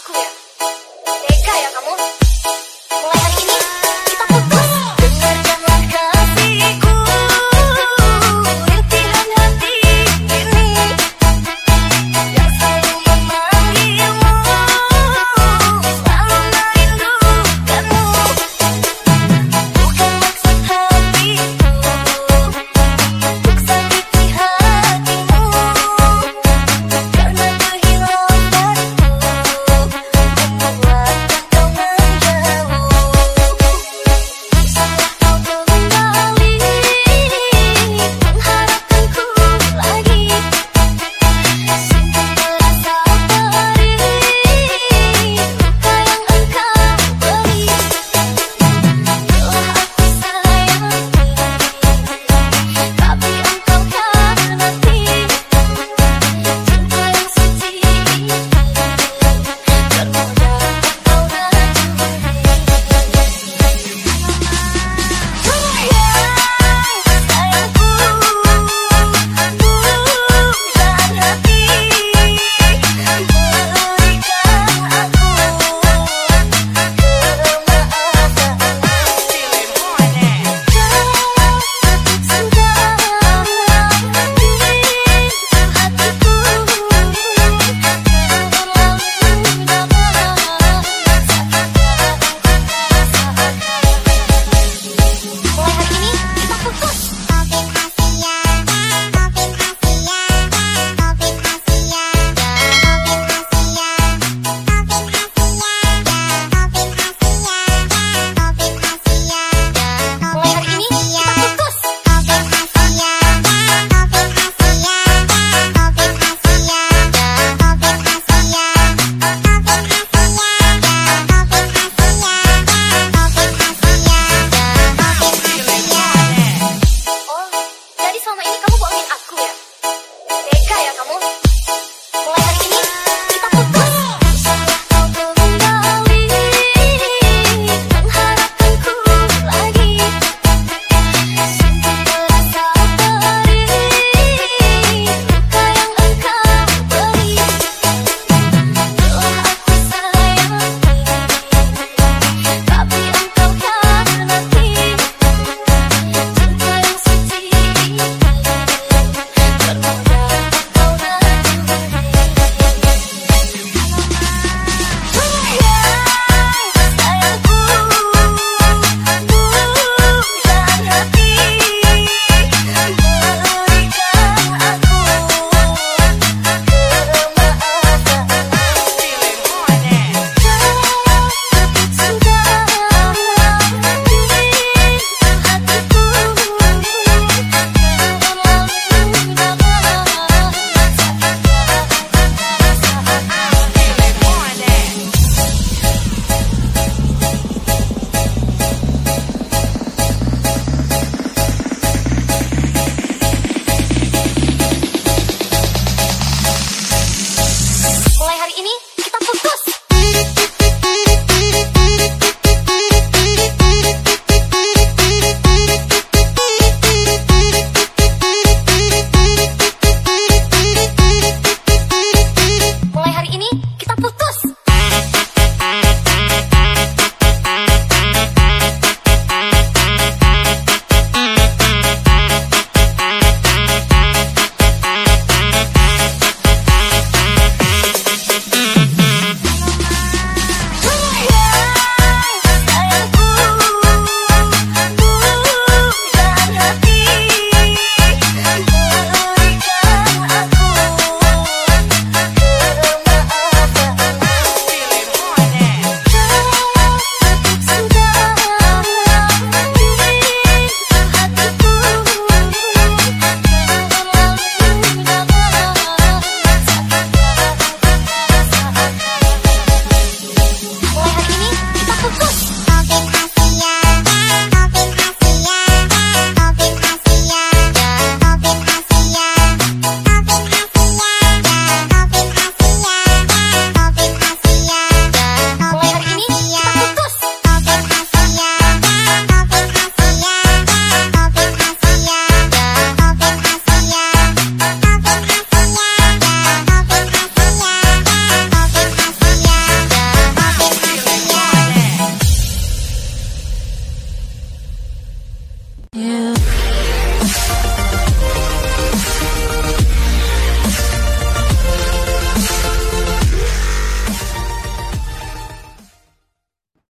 cool.